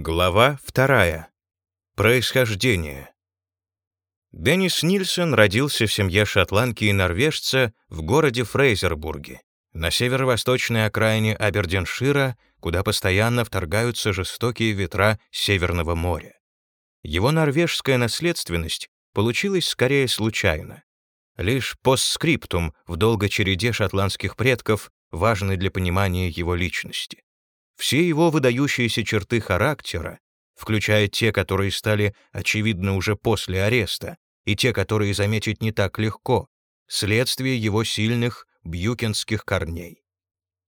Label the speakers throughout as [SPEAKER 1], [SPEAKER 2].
[SPEAKER 1] Глава вторая. Происхождение. Деннис Нильсон родился в семье шотландки и норвежца в городе Фрейзербурге, на северо-восточной окраине Абердиншира, куда постоянно вторгаются жестокие ветра Северного моря. Его норвежская наследственность получилась скорее случайно. Лишь постскриптум в долгой череде шотландских предков важный для понимания его личности. Все его выдающиеся черты характера, включая те, которые стали очевидны уже после ареста, и те, которые заметить не так легко, следствие его сильных бьюкенских корней.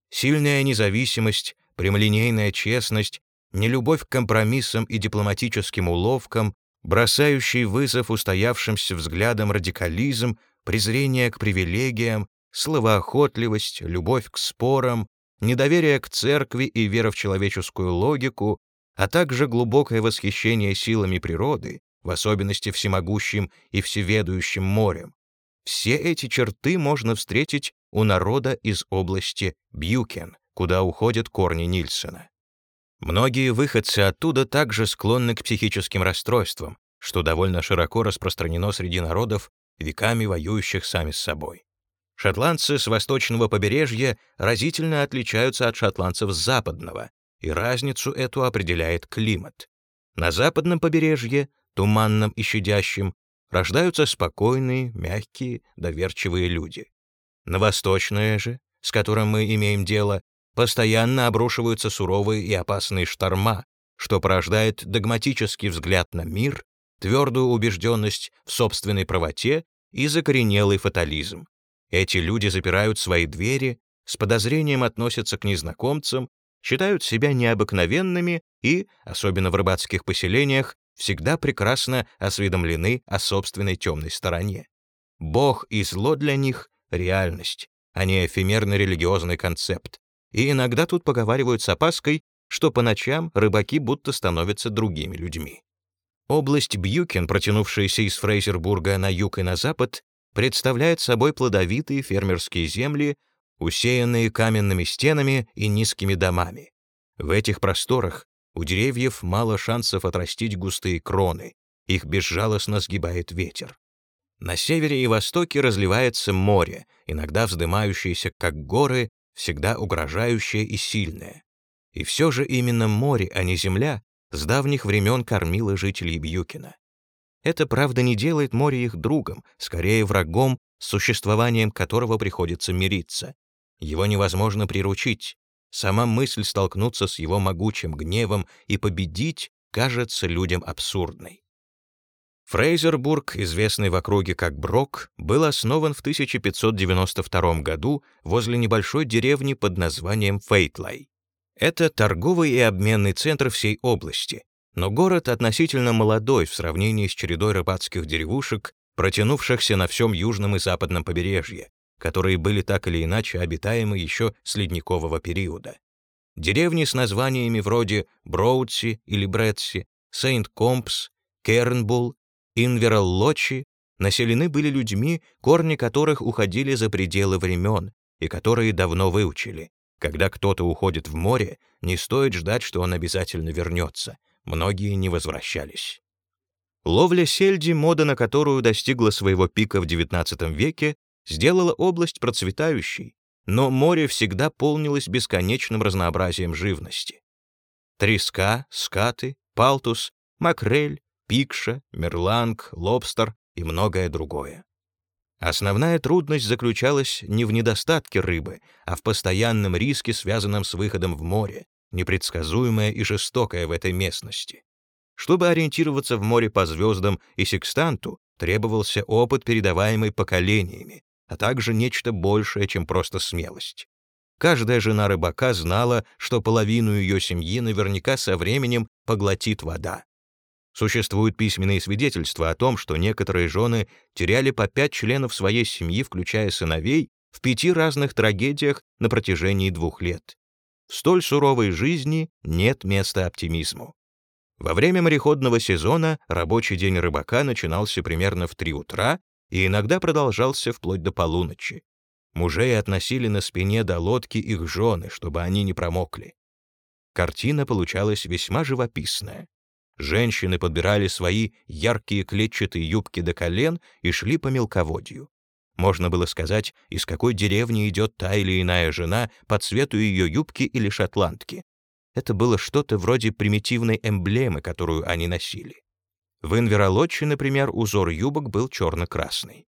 [SPEAKER 1] Сильная независимость, прямолинейная честность, нелюбовь к компромиссам и дипломатическим уловкам, бросающий вызов устоявшимся взглядам радикализм, презрение к привилегиям, словоохотливость, любовь к спорам, недоверие к церкви и вера в человеческую логику, а также глубокое восхищение силами природы, в особенности всемогущим и всеведущим морем. Все эти черты можно встретить у народа из области Бьюкен, куда уходят корни Нильсона. Многие выходцы оттуда также склонны к психическим расстройствам, что довольно широко распространено среди народов, веками воюющих сами с собой. Шотландцы с восточного побережья разительно отличаются от шотландцев с западного, и разницу эту определяет климат. На западном побережье, туманном и щадящем, рождаются спокойные, мягкие, доверчивые люди. На восточное же, с которым мы имеем дело, постоянно обрушиваются суровые и опасные шторма, что порождает догматический взгляд на мир, твердую убежденность в собственной правоте и закоренелый фатализм. Эти люди запирают свои двери, с подозрением относятся к незнакомцам, считают себя необыкновенными и, особенно в рыбацких поселениях, всегда прекрасно осведомлены о собственной темной стороне. Бог и зло для них — реальность, а не эфемерный религиозный концепт. И иногда тут поговаривают с опаской, что по ночам рыбаки будто становятся другими людьми. Область Бьюкен, протянувшаяся из Фрейзербурга на юг и на запад, представляет собой плодовитые фермерские земли, усеянные каменными стенами и низкими домами. В этих просторах у деревьев мало шансов отрастить густые кроны, их безжалостно сгибает ветер. На севере и востоке разливается море, иногда вздымающееся, как горы, всегда угрожающее и сильное. И все же именно море, а не земля, с давних времен кормило жителей Бьюкина. Это, правда, не делает море их другом, скорее врагом, с существованием которого приходится мириться. Его невозможно приручить. Сама мысль столкнуться с его могучим гневом и победить кажется людям абсурдной. Фрейзербург, известный в округе как Брок, был основан в 1592 году возле небольшой деревни под названием Фейтлай. Это торговый и обменный центр всей области, но город относительно молодой в сравнении с чередой рыбацких деревушек, протянувшихся на всем южном и западном побережье, которые были так или иначе обитаемы еще с ледникового периода. Деревни с названиями вроде Броудси или Бретси, Сейнт-Компс, Кернбулг, Инвераллочи населены были людьми, корни которых уходили за пределы времен и которые давно выучили. Когда кто-то уходит в море, не стоит ждать, что он обязательно вернется — многие не возвращались. Ловля сельди, мода на которую достигла своего пика в XIX веке, сделала область процветающей, но море всегда полнилось бесконечным разнообразием живности. Треска, скаты, палтус, макрель, пикша, мерланг, лобстер и многое другое. Основная трудность заключалась не в недостатке рыбы, а в постоянном риске, связанном с выходом в море, непредсказуемое и жестокое в этой местности. Чтобы ориентироваться в море по звездам и секстанту, требовался опыт, передаваемый поколениями, а также нечто большее, чем просто смелость. Каждая жена рыбака знала, что половину ее семьи наверняка со временем поглотит вода. Существуют письменные свидетельства о том, что некоторые жены теряли по пять членов своей семьи, включая сыновей, в пяти разных трагедиях на протяжении двух лет. В столь суровой жизни нет места оптимизму. Во время мореходного сезона рабочий день рыбака начинался примерно в 3 утра и иногда продолжался вплоть до полуночи. Мужей относили на спине до лодки их жены, чтобы они не промокли. картина получалась весьма живописная. Женщины подбирали свои яркие клетчатые юбки до колен и шли по мелководью. Можно было сказать, из какой деревни идет та или иная жена по цвету ее юбки или шотландки. Это было что-то вроде примитивной эмблемы, которую они носили. В Инверолотче, например, узор юбок был черно-красный.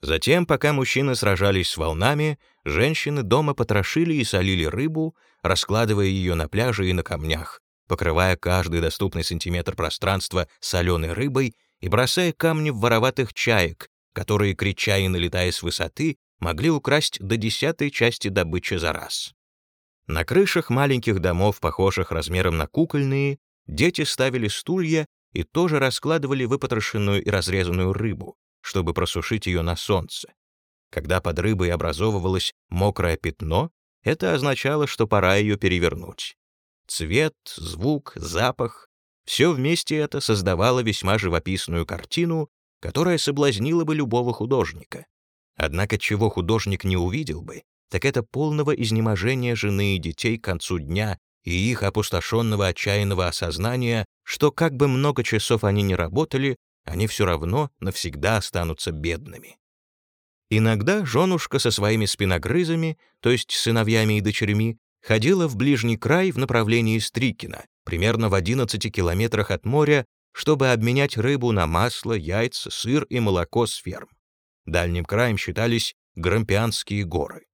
[SPEAKER 1] Затем, пока мужчины сражались с волнами, женщины дома потрошили и солили рыбу, раскладывая ее на пляже и на камнях, покрывая каждый доступный сантиметр пространства соленой рыбой и бросая камни в вороватых чаек, которые, крича и налетая с высоты, могли украсть до десятой части добычи за раз. На крышах маленьких домов, похожих размером на кукольные, дети ставили стулья и тоже раскладывали выпотрошенную и разрезанную рыбу, чтобы просушить ее на солнце. Когда под рыбой образовывалось мокрое пятно, это означало, что пора ее перевернуть. Цвет, звук, запах — все вместе это создавало весьма живописную картину, которая соблазнила бы любого художника. Однако чего художник не увидел бы, так это полного изнеможения жены и детей к концу дня и их опустошенного отчаянного осознания, что как бы много часов они ни работали, они все равно навсегда останутся бедными. Иногда женушка со своими спиногрызами, то есть сыновьями и дочерьми, ходила в ближний край в направлении Стрикина, примерно в 11 километрах от моря, чтобы обменять рыбу на масло, яйца, сыр и молоко с ферм. Дальним краем считались Грампианские горы.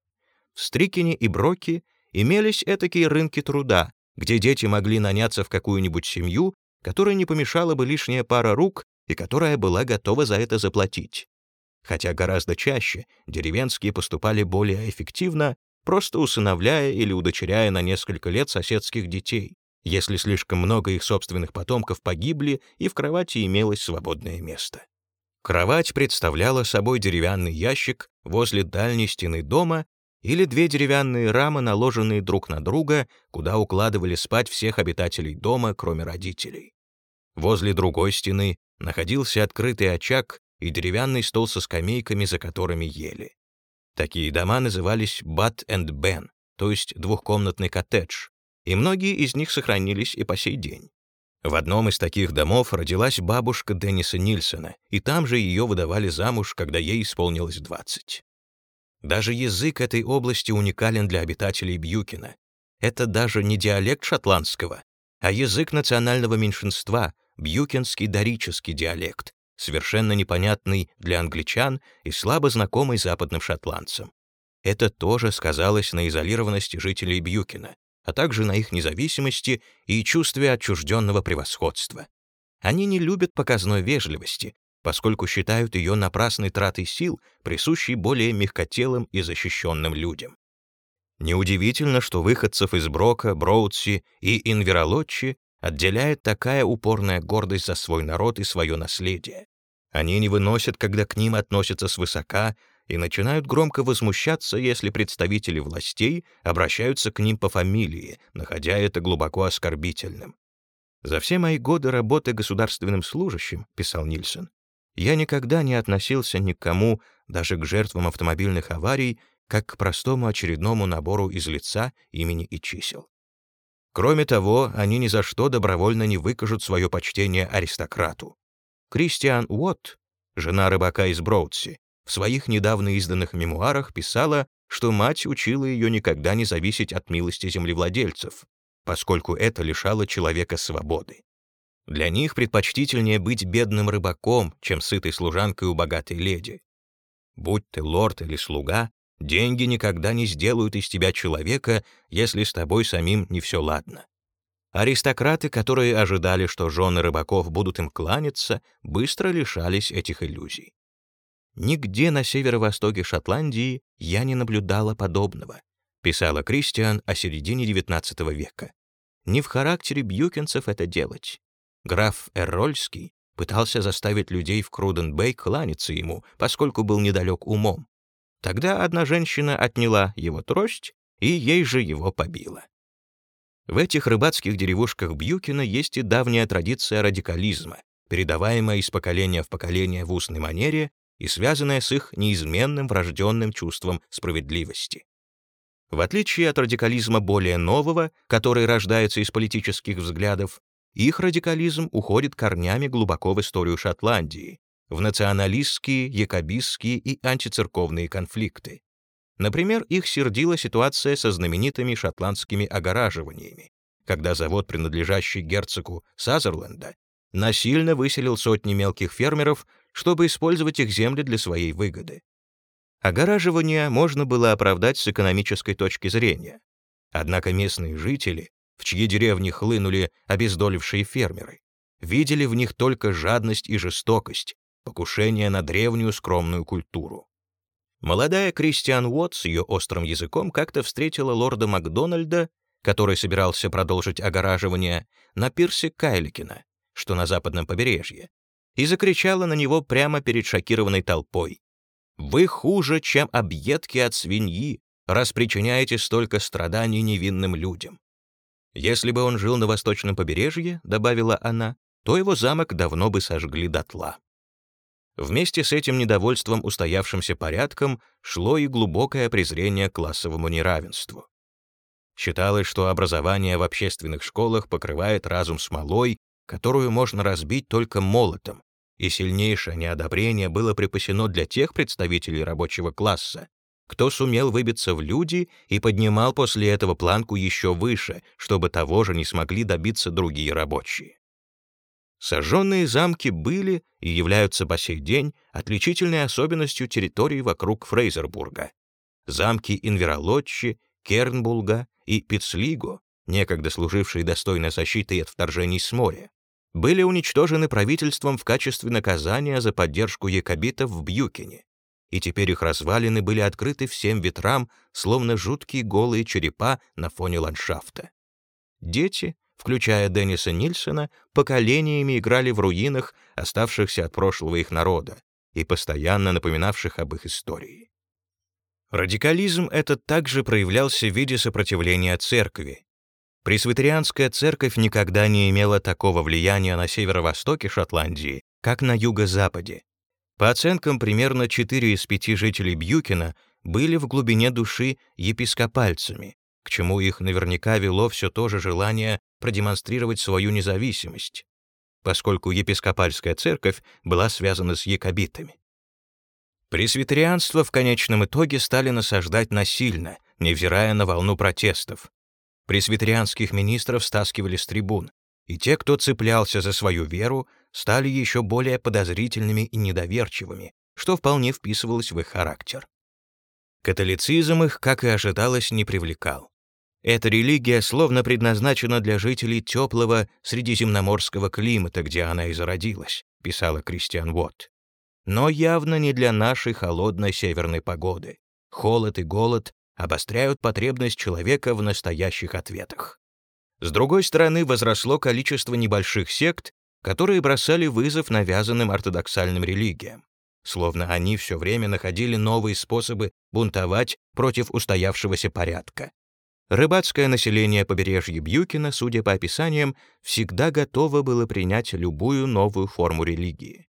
[SPEAKER 1] В Стрикине и Броке имелись этакие рынки труда, где дети могли наняться в какую-нибудь семью, которой не помешала бы лишняя пара рук и которая была готова за это заплатить. Хотя гораздо чаще деревенские поступали более эффективно, просто усыновляя или удочеряя на несколько лет соседских детей, если слишком много их собственных потомков погибли и в кровати имелось свободное место. Кровать представляла собой деревянный ящик возле дальней стены дома или две деревянные рамы, наложенные друг на друга, куда укладывали спать всех обитателей дома, кроме родителей. Возле другой стены находился открытый очаг и деревянный стол со скамейками, за которыми ели. Такие дома назывались «Бат энд Бен», то есть двухкомнатный коттедж, и многие из них сохранились и по сей день. В одном из таких домов родилась бабушка Денниса Нильсона, и там же ее выдавали замуж, когда ей исполнилось 20. Даже язык этой области уникален для обитателей Бьюкина. Это даже не диалект шотландского, а язык национального меньшинства, бьюкинский дорический диалект, совершенно непонятный для англичан и слабо знакомый западным шотландцам. Это тоже сказалось на изолированности жителей Бьюкина, а также на их независимости и чувстве отчужденного превосходства. Они не любят показной вежливости, поскольку считают ее напрасной тратой сил, присущей более мягкотелым и защищенным людям. Неудивительно, что выходцев из Брока, Броудси и Инверолотчи отделяет такая упорная гордость за свой народ и свое наследие. Они не выносят, когда к ним относятся свысока, и начинают громко возмущаться, если представители властей обращаются к ним по фамилии, находя это глубоко оскорбительным. «За все мои годы работы государственным служащим», — писал Нильсон, «я никогда не относился ни к кому, даже к жертвам автомобильных аварий, как к простому очередному набору из лица, имени и чисел. Кроме того, они ни за что добровольно не выкажут свое почтение аристократу. Кристиан Уотт, жена рыбака из Броудси, в своих недавно изданных мемуарах писала, что мать учила ее никогда не зависеть от милости землевладельцев, поскольку это лишало человека свободы. Для них предпочтительнее быть бедным рыбаком, чем сытой служанкой у богатой леди. Будь ты лорд или слуга, Деньги никогда не сделают из тебя человека, если с тобой самим не все ладно. Аристократы, которые ожидали, что жены рыбаков будут им кланяться, быстро лишались этих иллюзий. «Нигде на северо-востоке Шотландии я не наблюдала подобного», писала Кристиан о середине XIX века. Не в характере бьюкинцев это делать. Граф Эррольский пытался заставить людей в Круден-Бэй кланяться ему, поскольку был недалек умом. Тогда одна женщина отняла его трость и ей же его побила. В этих рыбацких деревушках Бьюкина есть и давняя традиция радикализма, передаваемая из поколения в поколение в устной манере и связанная с их неизменным врожденным чувством справедливости. В отличие от радикализма более нового, который рождается из политических взглядов, их радикализм уходит корнями глубоко в историю Шотландии, в националистские, якобистские и антицерковные конфликты. Например, их сердила ситуация со знаменитыми шотландскими огораживаниями, когда завод, принадлежащий герцогу Сазерленда, насильно выселил сотни мелких фермеров, чтобы использовать их земли для своей выгоды. Огораживание можно было оправдать с экономической точки зрения. Однако местные жители, в чьи деревни хлынули обездолившие фермеры, видели в них только жадность и жестокость, покушение на древнюю скромную культуру. Молодая Кристиан Уотт с ее острым языком как-то встретила лорда Макдональда, который собирался продолжить огораживание, на пирсе Кайликина, что на западном побережье, и закричала на него прямо перед шокированной толпой. Вы хуже, чем объедки от свиньи, раз причиняете столько страданий невинным людям. Если бы он жил на восточном побережье, добавила она, то его замок давно бы сожгли дотла. Вместе с этим недовольством устоявшимся порядком шло и глубокое презрение к классовому неравенству. Считалось, что образование в общественных школах покрывает разум смолой, которую можно разбить только молотом, и сильнейшее неодобрение было припасено для тех представителей рабочего класса, кто сумел выбиться в люди и поднимал после этого планку еще выше, чтобы того же не смогли добиться другие рабочие. Сожженные замки были и являются по сей день отличительной особенностью территории вокруг Фрейзербурга. Замки Инверолотчи, Кернбулга и Пицлиго, некогда служившие достойной защитой от вторжений с моря, были уничтожены правительством в качестве наказания за поддержку якобитов в Бьюкине, и теперь их развалины были открыты всем ветрам, словно жуткие голые черепа на фоне ландшафта. Дети, включая Денниса Нильсона, поколениями играли в руинах, оставшихся от прошлого их народа, и постоянно напоминавших об их истории. Радикализм этот также проявлялся в виде сопротивления церкви, Пресвитерианская церковь никогда не имела такого влияния на северо-востоке Шотландии, как на юго-западе. По оценкам, примерно 4 из 5 жителей Бьюкина были в глубине души епископальцами, к чему их наверняка вело все то же желание продемонстрировать свою независимость, поскольку епископальская церковь была связана с якобитами. Пресвитерианство в конечном итоге стали насаждать насильно, невзирая на волну протестов, Пресвитерианских министров стаскивали с трибун, и те, кто цеплялся за свою веру, стали еще более подозрительными и недоверчивыми, что вполне вписывалось в их характер. Католицизм их, как и ожидалось, не привлекал. Эта религия словно предназначена для жителей теплого средиземноморского климата, где она и зародилась, писала Кристиан Уотт. Но явно не для нашей холодной северной погоды. Холод и голод обостряют потребность человека в настоящих ответах. С другой стороны, возросло количество небольших сект, которые бросали вызов навязанным ортодоксальным религиям, словно они все время находили новые способы бунтовать против устоявшегося порядка. Рыбацкое население побережья Бьюкина, судя по описаниям, всегда готово было принять любую новую форму религии.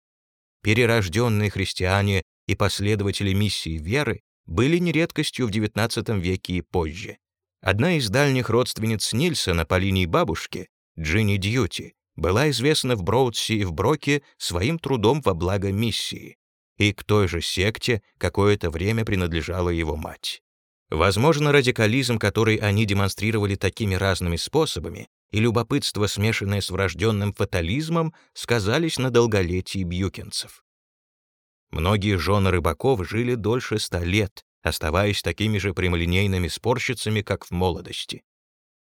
[SPEAKER 1] Перерожденные христиане и последователи миссии веры были не редкостью в XIX веке и позже. Одна из дальних родственниц Нильсона по линии бабушки, Джинни Дьюти, была известна в Броудси и в Броке своим трудом во благо миссии, и к той же секте какое-то время принадлежала его мать. Возможно, радикализм, который они демонстрировали такими разными способами, и любопытство, смешанное с врожденным фатализмом, сказались на долголетии бьюкинцев. Многие жены рыбаков жили дольше ста лет, оставаясь такими же прямолинейными спорщицами, как в молодости.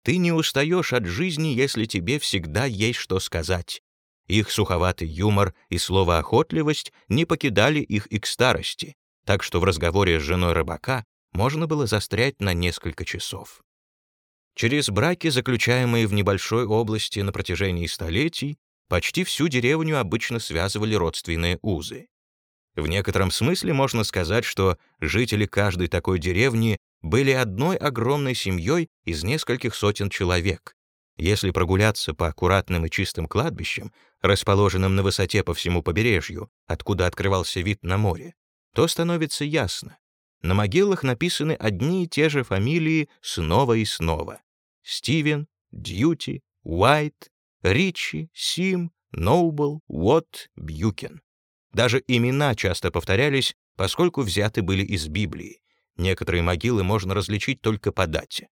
[SPEAKER 1] Ты не устаешь от жизни, если тебе всегда есть что сказать. Их суховатый юмор и словоохотливость не покидали их и к старости, так что в разговоре с женой рыбака можно было застрять на несколько часов. Через браки, заключаемые в небольшой области на протяжении столетий, почти всю деревню обычно связывали родственные узы. В некотором смысле можно сказать, что жители каждой такой деревни были одной огромной семьей из нескольких сотен человек. Если прогуляться по аккуратным и чистым кладбищам, расположенным на высоте по всему побережью, откуда открывался вид на море, то становится ясно. на могилах написаны одни и те же фамилии снова и снова. Стивен, Дьюти, Уайт, Ричи, Сим, Ноубл, Уотт, Бьюкен. Даже имена часто повторялись, поскольку взяты были из Библии. Некоторые могилы можно различить только по дате.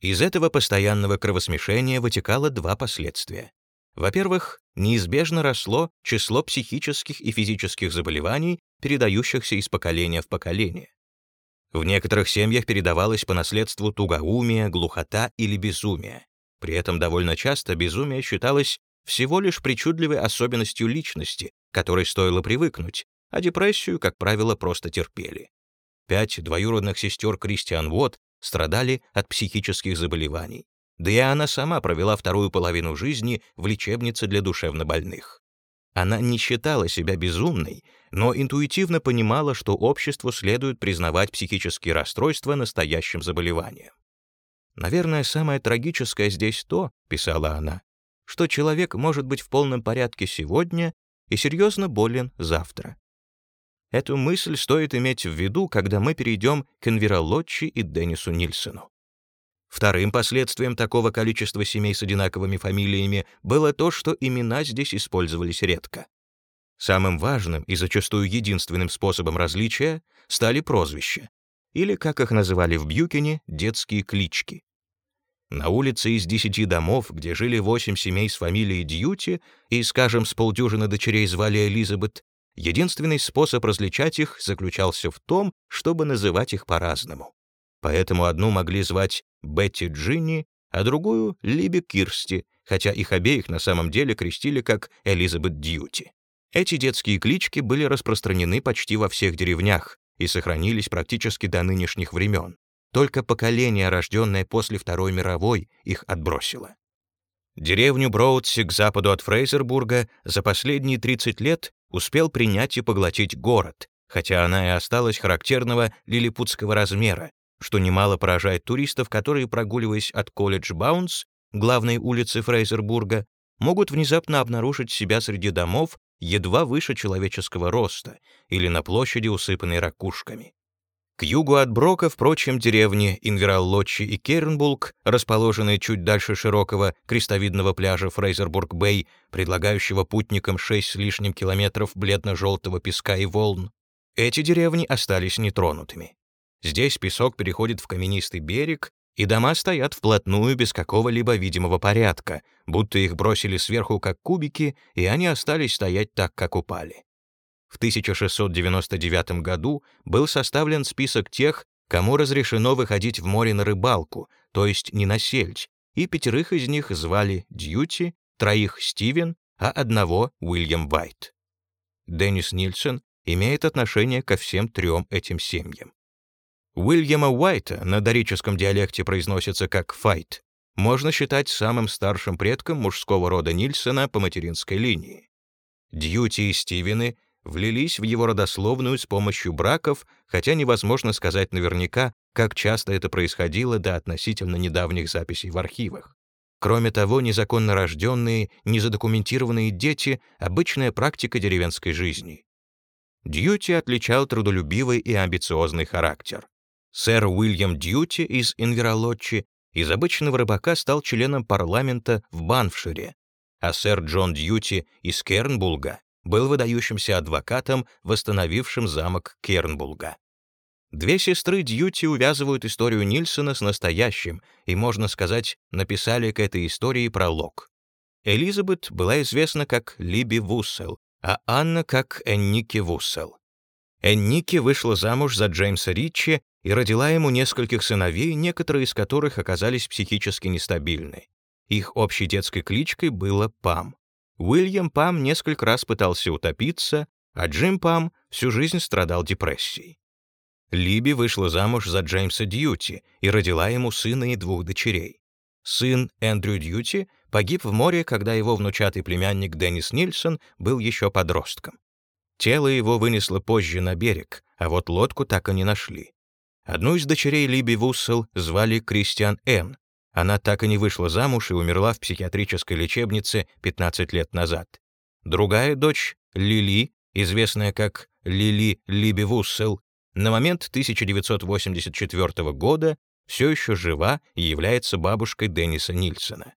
[SPEAKER 1] Из этого постоянного кровосмешения вытекало два последствия. Во-первых, неизбежно росло число психических и физических заболеваний, передающихся из поколения в поколение. В некоторых семьях передавалось по наследству тугоумие, глухота или безумие. При этом довольно часто безумие считалось всего лишь причудливой особенностью личности, которой стоило привыкнуть, а депрессию, как правило, просто терпели. Пять двоюродных сестер Кристиан Уотт страдали от психических заболеваний. Да и она сама провела вторую половину жизни в лечебнице для душевнобольных. Она не считала себя безумной, но интуитивно понимала, что обществу следует признавать психические расстройства настоящим заболеванием. «Наверное, самое трагическое здесь то, — писала она, — что человек может быть в полном порядке сегодня и серьезно болен завтра. Эту мысль стоит иметь в виду, когда мы перейдем к Энвера Лотчи и Деннису Нильсону. Вторым последствием такого количества семей с одинаковыми фамилиями было то, что имена здесь использовались редко. Самым важным и зачастую единственным способом различия стали прозвища, или, как их называли в Бьюкене, детские клички. На улице из десяти домов, где жили восемь семей с фамилией Дьюти и, скажем, с полдюжины дочерей звали Элизабет, единственный способ различать их заключался в том, чтобы называть их по-разному. Поэтому одну могли звать Бетти Джинни, а другую — Либи Кирсти, хотя их обеих на самом деле крестили как Элизабет Дьюти. Эти детские клички были распространены почти во всех деревнях и сохранились практически до нынешних времен. Только поколение, рожденное после Второй мировой, их отбросило. Деревню Броудси к западу от Фрейзербурга за последние 30 лет успел принять и поглотить город, хотя она и осталась характерного лилипутского размера, что немало поражает туристов, которые, прогуливаясь от колледж Баунс, главной улицы Фрейзербурга, могут внезапно обнаружить себя среди домов едва выше человеческого роста или на площади, усыпанной ракушками. К югу от Брока, впрочем, деревни Инвераллочи и Кернбулк, расположенные чуть дальше широкого крестовидного пляжа Фрейзербург-Бэй, предлагающего путникам шесть с лишним километров бледно-желтого песка и волн, эти деревни остались нетронутыми. Здесь песок переходит в каменистый берег, и дома стоят вплотную без какого-либо видимого порядка, будто их бросили сверху как кубики, и они остались стоять так, как упали. В 1699 году был составлен список тех, кому разрешено выходить в море на рыбалку, то есть не на сельдь, и пятерых из них звали Дьюти, троих Стивен, а одного Уильям Вайт. Деннис Нильсон имеет отношение ко всем трем этим семьям. Уильяма Уайта на дорическом диалекте произносится как «файт», можно считать самым старшим предком мужского рода Нильсона по материнской линии. Дьюти и Стивены влились в его родословную с помощью браков, хотя невозможно сказать наверняка, как часто это происходило до относительно недавних записей в архивах. Кроме того, незаконно рожденные, незадокументированные дети — обычная практика деревенской жизни. Дьюти отличал трудолюбивый и амбициозный характер. Сэр Уильям Дьюти из Инверолотчи из обычного рыбака стал членом парламента в Банфшире, а сэр Джон Дьюти из Кернбулга был выдающимся адвокатом, восстановившим замок Кернбулга. Две сестры Дьюти увязывают историю Нильсона с настоящим и, можно сказать, написали к этой истории пролог. Элизабет была известна как Либи Вуссел, а Анна как Энники Вуссел. Энники вышла замуж за Джеймса Ричи и родила ему нескольких сыновей, некоторые из которых оказались психически нестабильны. Их общей детской кличкой было Пам. Уильям Пам несколько раз пытался утопиться, а Джим Пам всю жизнь страдал депрессией. Либи вышла замуж за Джеймса Дьюти и родила ему сына и двух дочерей. Сын Эндрю Дьюти погиб в море, когда его внучатый племянник Деннис Нильсон был еще подростком. Тело его вынесло позже на берег, а вот лодку так и не нашли. Одну из дочерей Либи Вуссел звали Кристиан Н. Она так и не вышла замуж и умерла в психиатрической лечебнице 15 лет назад. Другая дочь, Лили, известная как Лили Либи Вуссел, на момент 1984 года все еще жива и является бабушкой Денниса Нильсона.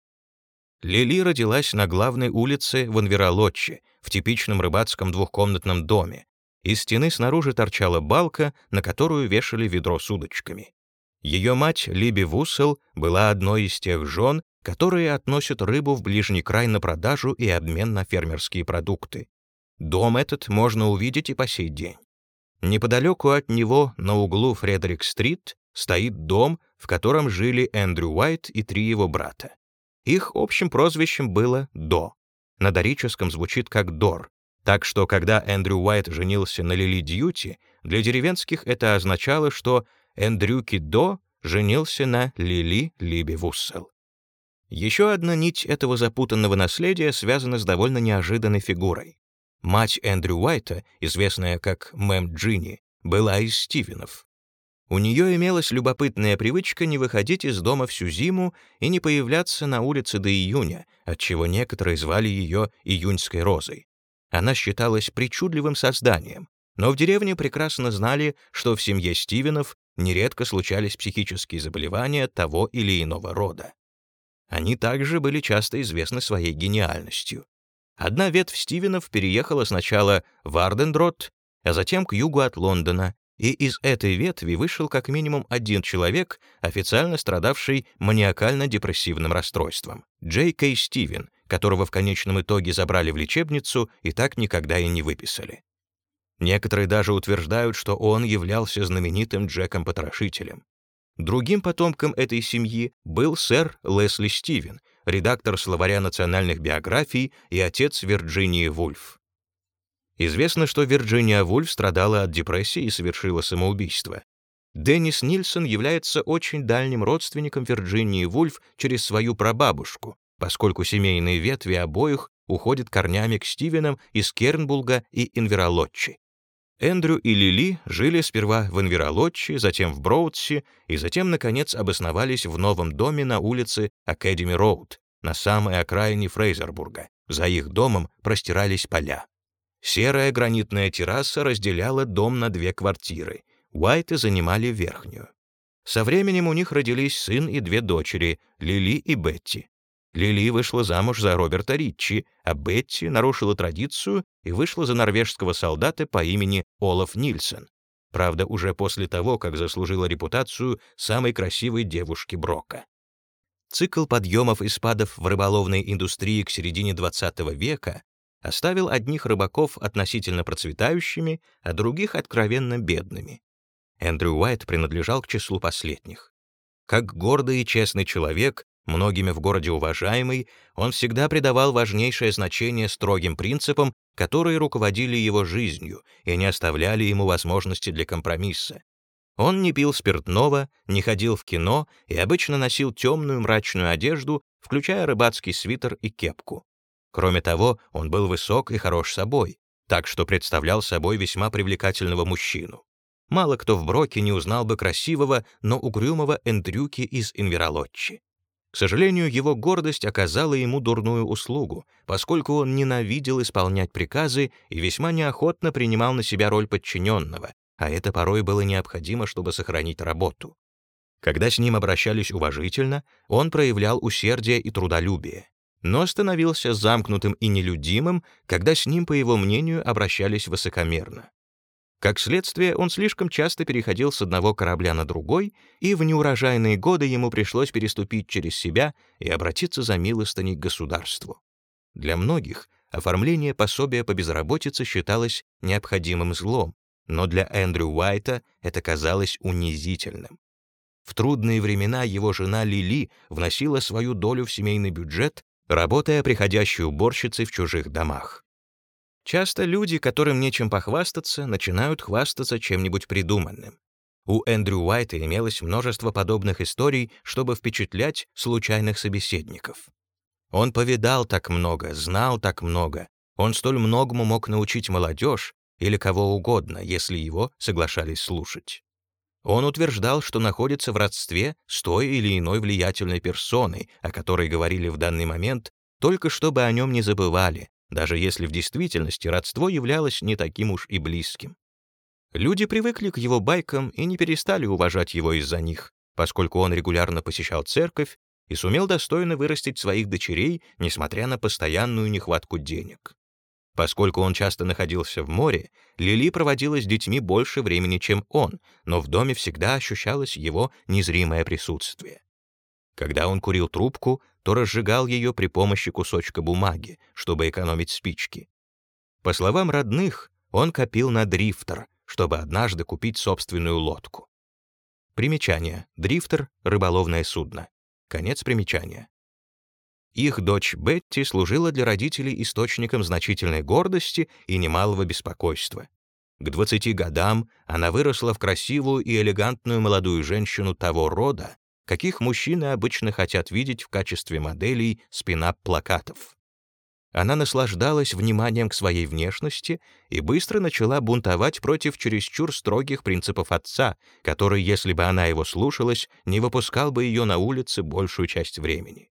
[SPEAKER 1] Лили родилась на главной улице в Анверолотче, в типичном рыбацком двухкомнатном доме. Из стены снаружи торчала балка, на которую вешали ведро с удочками. Ее мать, Либи Вуссел, была одной из тех жен, которые относят рыбу в ближний край на продажу и обмен на фермерские продукты. Дом этот можно увидеть и по сей день. Неподалеку от него, на углу Фредерик-стрит, стоит дом, в котором жили Эндрю Уайт и три его брата. Их общим прозвищем было «До». На дорическом звучит как «Дор», так что когда Эндрю Уайт женился на Лили Дьюти, для деревенских это означало, что Эндрюки До женился на Лили Либи Вуссел. Еще одна нить этого запутанного наследия связана с довольно неожиданной фигурой. Мать Эндрю Уайта, известная как Мэм Джинни, была из Стивенов. У нее имелась любопытная привычка не выходить из дома всю зиму и не появляться на улице до июня, отчего некоторые звали ее «июньской розой». Она считалась причудливым созданием, но в деревне прекрасно знали, что в семье Стивенов нередко случались психические заболевания того или иного рода. Они также были часто известны своей гениальностью. Одна ветвь Стивенов переехала сначала в Ардендрот, а затем к югу от Лондона, и из этой ветви вышел как минимум один человек, официально страдавший маниакально-депрессивным расстройством — Джей Кей Стивен, которого в конечном итоге забрали в лечебницу и так никогда и не выписали. Некоторые даже утверждают, что он являлся знаменитым Джеком-потрошителем. Другим потомком этой семьи был сэр Лесли Стивен, редактор словаря национальных биографий и отец Вирджинии Вульф. Известно, что Вирджиния Вульф страдала от депрессии и совершила самоубийство. Деннис Нильсон является очень дальним родственником Вирджинии Вульф через свою прабабушку, поскольку семейные ветви обоих уходят корнями к Стивенам из Кернбулга и Инверолотчи. Эндрю и Лили жили сперва в Инверолотчи, затем в Броудси и затем, наконец, обосновались в новом доме на улице Академи Роуд, на самой окраине Фрейзербурга. За их домом простирались поля. Серая гранитная терраса разделяла дом на две квартиры. Уайты занимали верхнюю. Со временем у них родились сын и две дочери, Лили и Бетти. Лили вышла замуж за Роберта Риччи, а Бетти нарушила традицию и вышла за норвежского солдата по имени Олаф Нильсон. Правда, уже после того, как заслужила репутацию самой красивой девушки Брока. Цикл подъемов и спадов в рыболовной индустрии к середине XX века оставил одних рыбаков относительно процветающими, а других откровенно бедными. Эндрю Уайт принадлежал к числу последних. Как гордый и честный человек, многими в городе уважаемый, он всегда придавал важнейшее значение строгим принципам, которые руководили его жизнью и не оставляли ему возможности для компромисса. Он не пил спиртного, не ходил в кино и обычно носил темную мрачную одежду, включая рыбацкий свитер и кепку. Кроме того, он был высок и хорош собой, так что представлял собой весьма привлекательного мужчину. Мало кто в Броке не узнал бы красивого, но угрюмого Эндрюки из Инверолотчи. К сожалению, его гордость оказала ему дурную услугу, поскольку он ненавидел исполнять приказы и весьма неохотно принимал на себя роль подчиненного, а это порой было необходимо, чтобы сохранить работу. Когда с ним обращались уважительно, он проявлял усердие и трудолюбие но становился замкнутым и нелюдимым, когда с ним, по его мнению, обращались высокомерно. Как следствие, он слишком часто переходил с одного корабля на другой, и в неурожайные годы ему пришлось переступить через себя и обратиться за милостыней к государству. Для многих оформление пособия по безработице считалось необходимым злом, но для Эндрю Уайта это казалось унизительным. В трудные времена его жена Лили вносила свою долю в семейный бюджет, работая приходящей уборщицей в чужих домах. Часто люди, которым нечем похвастаться, начинают хвастаться чем-нибудь придуманным. У Эндрю Уайта имелось множество подобных историй, чтобы впечатлять случайных собеседников. Он повидал так много, знал так много, он столь многому мог научить молодежь или кого угодно, если его соглашались слушать. Он утверждал, что находится в родстве с той или иной влиятельной персоной, о которой говорили в данный момент, только чтобы о нем не забывали, даже если в действительности родство являлось не таким уж и близким. Люди привыкли к его байкам и не перестали уважать его из-за них, поскольку он регулярно посещал церковь и сумел достойно вырастить своих дочерей, несмотря на постоянную нехватку денег. Поскольку он часто находился в море, Лили проводила с детьми больше времени, чем он, но в доме всегда ощущалось его незримое присутствие. Когда он курил трубку, то разжигал ее при помощи кусочка бумаги, чтобы экономить спички. По словам родных, он копил на дрифтер, чтобы однажды купить собственную лодку. Примечание. Дрифтер — рыболовное судно. Конец примечания. Их дочь Бетти служила для родителей источником значительной гордости и немалого беспокойства. К 20 годам она выросла в красивую и элегантную молодую женщину того рода, каких мужчины обычно хотят видеть в качестве моделей спинап-плакатов. Она наслаждалась вниманием к своей внешности и быстро начала бунтовать против чересчур строгих принципов отца, который, если бы она его слушалась, не выпускал бы ее на улице большую часть времени.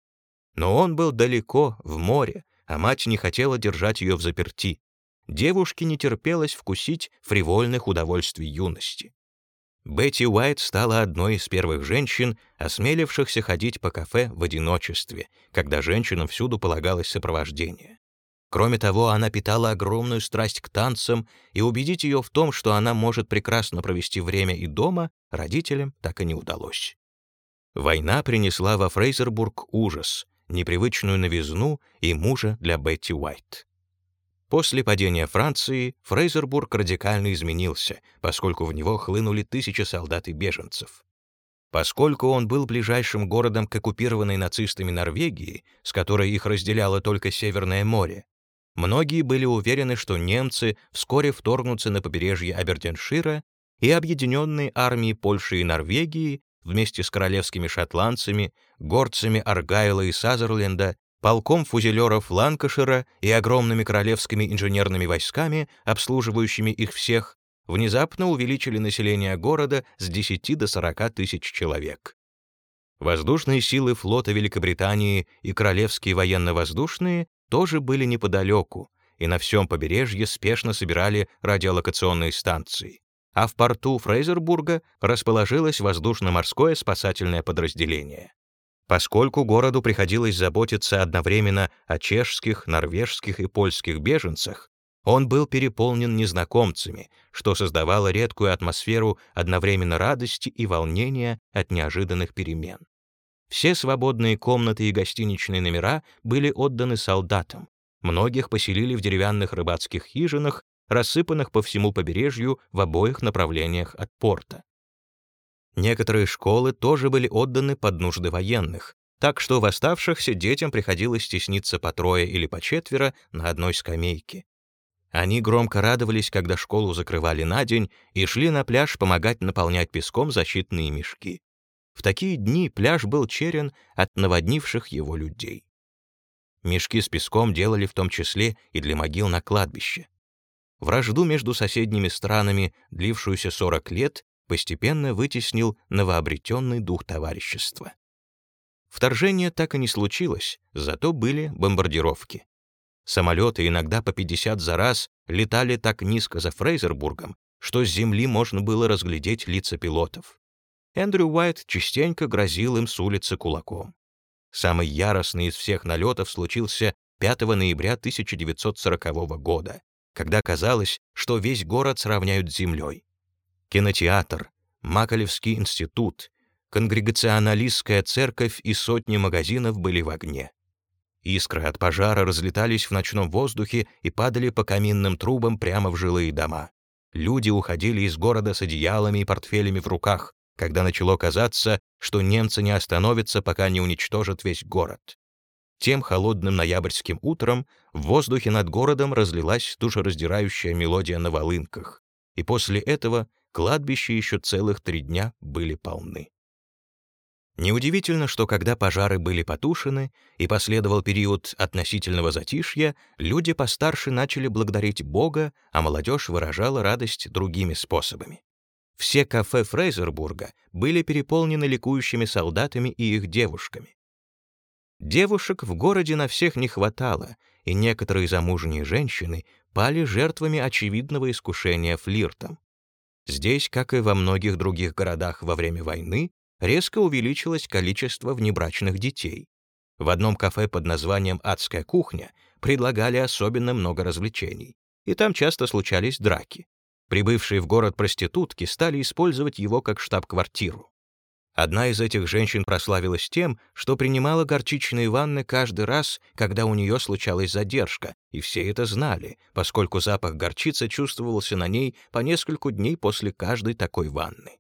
[SPEAKER 1] Но он был далеко, в море, а мать не хотела держать ее в заперти. Девушке не терпелось вкусить фривольных удовольствий юности. Бетти Уайт стала одной из первых женщин, осмелившихся ходить по кафе в одиночестве, когда женщинам всюду полагалось сопровождение. Кроме того, она питала огромную страсть к танцам, и убедить ее в том, что она может прекрасно провести время и дома, родителям так и не удалось. Война принесла во Фрейзербург ужас, непривычную новизну и мужа для Бетти Уайт. После падения Франции Фрейзербург радикально изменился, поскольку в него хлынули тысячи солдат и беженцев. Поскольку он был ближайшим городом к оккупированной нацистами Норвегии, с которой их разделяло только Северное море, многие были уверены, что немцы вскоре вторгнутся на побережье Аберденшира, и объединенные армии Польши и Норвегии вместе с королевскими шотландцами, горцами Аргайла и Сазерленда, полком фузелеров Ланкашира и огромными королевскими инженерными войсками, обслуживающими их всех, внезапно увеличили население города с 10 до 40 тысяч человек. Воздушные силы флота Великобритании и королевские военно-воздушные тоже были неподалеку, и на всем побережье спешно собирали радиолокационные станции а в порту Фрейзербурга расположилось воздушно-морское спасательное подразделение. Поскольку городу приходилось заботиться одновременно о чешских, норвежских и польских беженцах, он был переполнен незнакомцами, что создавало редкую атмосферу одновременно радости и волнения от неожиданных перемен. Все свободные комнаты и гостиничные номера были отданы солдатам, многих поселили в деревянных рыбацких хижинах рассыпанных по всему побережью в обоих направлениях от порта. Некоторые школы тоже были отданы под нужды военных, так что в оставшихся детям приходилось стесниться по трое или по четверо на одной скамейке. Они громко радовались, когда школу закрывали на день и шли на пляж помогать наполнять песком защитные мешки. В такие дни пляж был черен от наводнивших его людей. Мешки с песком делали в том числе и для могил на кладбище. Вражду между соседними странами, длившуюся 40 лет, постепенно вытеснил новообретенный дух товарищества. Вторжение так и не случилось, зато были бомбардировки. Самолеты, иногда по 50 за раз, летали так низко за Фрейзербургом, что с земли можно было разглядеть лица пилотов. Эндрю Уайт частенько грозил им с улицы кулаком. Самый яростный из всех налетов случился 5 ноября 1940 года когда казалось, что весь город сравняют с землей. Кинотеатр, Макалевский институт, конгрегационалистская церковь и сотни магазинов были в огне. Искры от пожара разлетались в ночном воздухе и падали по каминным трубам прямо в жилые дома. Люди уходили из города с одеялами и портфелями в руках, когда начало казаться, что немцы не остановятся, пока не уничтожат весь город. Тем холодным ноябрьским утром в воздухе над городом разлилась душераздирающая мелодия на волынках, и после этого кладбища еще целых три дня были полны. Неудивительно, что когда пожары были потушены и последовал период относительного затишья, люди постарше начали благодарить Бога, а молодежь выражала радость другими способами. Все кафе Фрейзербурга были переполнены ликующими солдатами и их девушками. Девушек в городе на всех не хватало, и некоторые замужние женщины пали жертвами очевидного искушения флиртом. Здесь, как и во многих других городах во время войны, резко увеличилось количество внебрачных детей. В одном кафе под названием «Адская кухня» предлагали особенно много развлечений, и там часто случались драки. Прибывшие в город проститутки стали использовать его как штаб-квартиру. Одна из этих женщин прославилась тем, что принимала горчичные ванны каждый раз, когда у нее случалась задержка, и все это знали, поскольку запах горчицы чувствовался на ней по нескольку дней после каждой такой ванны.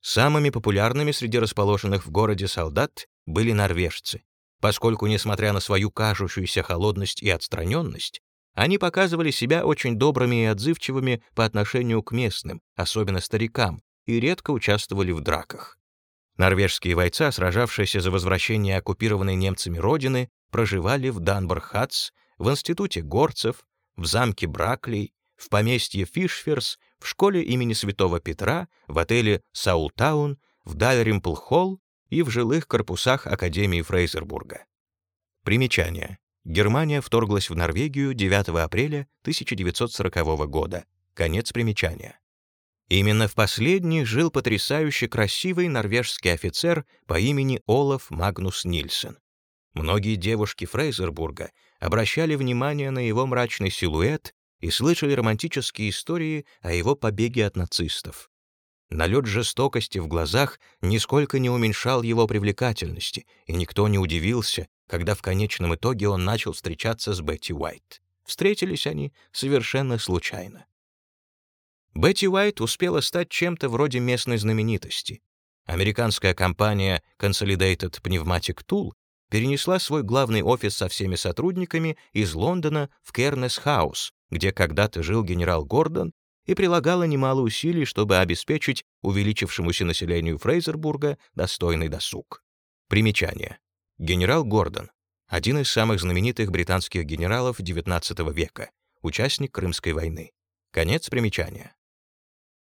[SPEAKER 1] Самыми популярными среди расположенных в городе солдат были норвежцы, поскольку, несмотря на свою кажущуюся холодность и отстраненность, они показывали себя очень добрыми и отзывчивыми по отношению к местным, особенно старикам, и редко участвовали в драках. Норвежские войска, сражавшиеся за возвращение оккупированной немцами родины, проживали в Данборхац, в институте горцев, в замке Браклей, в поместье Фишферс, в школе имени Святого Петра, в отеле Саултаун, в Дальримпл-холл и в жилых корпусах Академии Фрейзербурга. Примечание. Германия вторглась в Норвегию 9 апреля 1940 года. Конец примечания. Именно в последний жил потрясающе красивый норвежский офицер по имени Олаф Магнус Нильсен. Многие девушки Фрейзербурга обращали внимание на его мрачный силуэт и слышали романтические истории о его побеге от нацистов. Налет жестокости в глазах нисколько не уменьшал его привлекательности, и никто не удивился, когда в конечном итоге он начал встречаться с Бетти Уайт. Встретились они совершенно случайно. Бетти Уайт успела стать чем-то вроде местной знаменитости. Американская компания Consolidated Pneumatic Tool перенесла свой главный офис со всеми сотрудниками из Лондона в Кернес-хаус, где когда-то жил генерал Гордон, и прилагала немало усилий, чтобы обеспечить увеличившемуся населению Фрейзербурга достойный досуг. Примечание. Генерал Гордон — один из самых знаменитых британских генералов XIX века, участник Крымской войны. Конец примечания.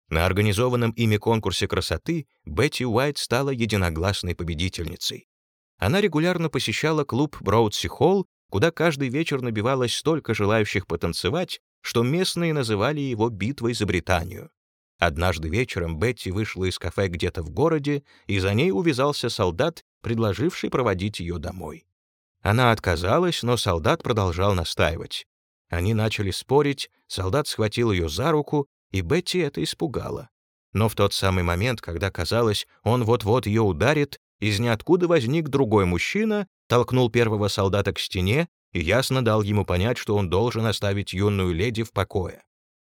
[SPEAKER 1] На организованном ими конкурсе красоты Бетти Уайт стала единогласной победительницей. Она регулярно посещала клуб Броудси Холл, куда каждый вечер набивалось столько желающих потанцевать, что местные называли его «битвой за Британию». Однажды вечером Бетти вышла из кафе где-то в городе, и за ней увязался солдат, предложивший проводить ее домой. Она отказалась, но солдат продолжал настаивать. Они начали спорить, солдат схватил ее за руку и Бетти это испугало. Но в тот самый момент, когда казалось, он вот-вот ее ударит, из ниоткуда возник другой мужчина, толкнул первого солдата к стене и ясно дал ему понять, что он должен оставить юную леди в покое.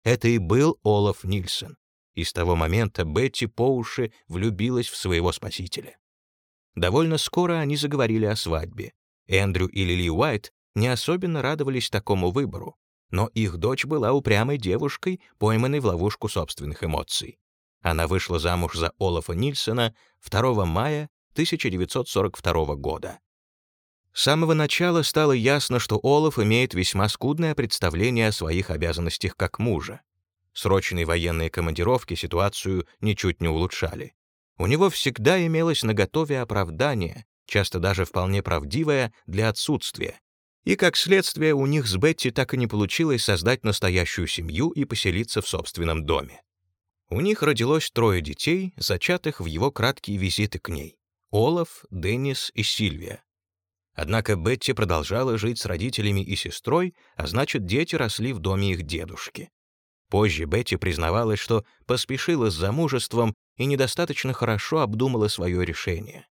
[SPEAKER 1] Это и был Олаф Нильсон. И с того момента Бетти по уши влюбилась в своего спасителя. Довольно скоро они заговорили о свадьбе. Эндрю и Лили Уайт не особенно радовались такому выбору но их дочь была упрямой девушкой, пойманной в ловушку собственных эмоций. Она вышла замуж за Олафа Нильсона 2 мая 1942 года. С самого начала стало ясно, что Олаф имеет весьма скудное представление о своих обязанностях как мужа. Срочные военные командировки ситуацию ничуть не улучшали. У него всегда имелось наготове оправдание, часто даже вполне правдивое, для отсутствия, и, как следствие, у них с Бетти так и не получилось создать настоящую семью и поселиться в собственном доме. У них родилось трое детей, зачатых в его краткие визиты к ней — Олаф, Деннис и Сильвия. Однако Бетти продолжала жить с родителями и сестрой, а значит, дети росли в доме их дедушки. Позже Бетти признавалась, что поспешила с замужеством и недостаточно хорошо обдумала свое решение.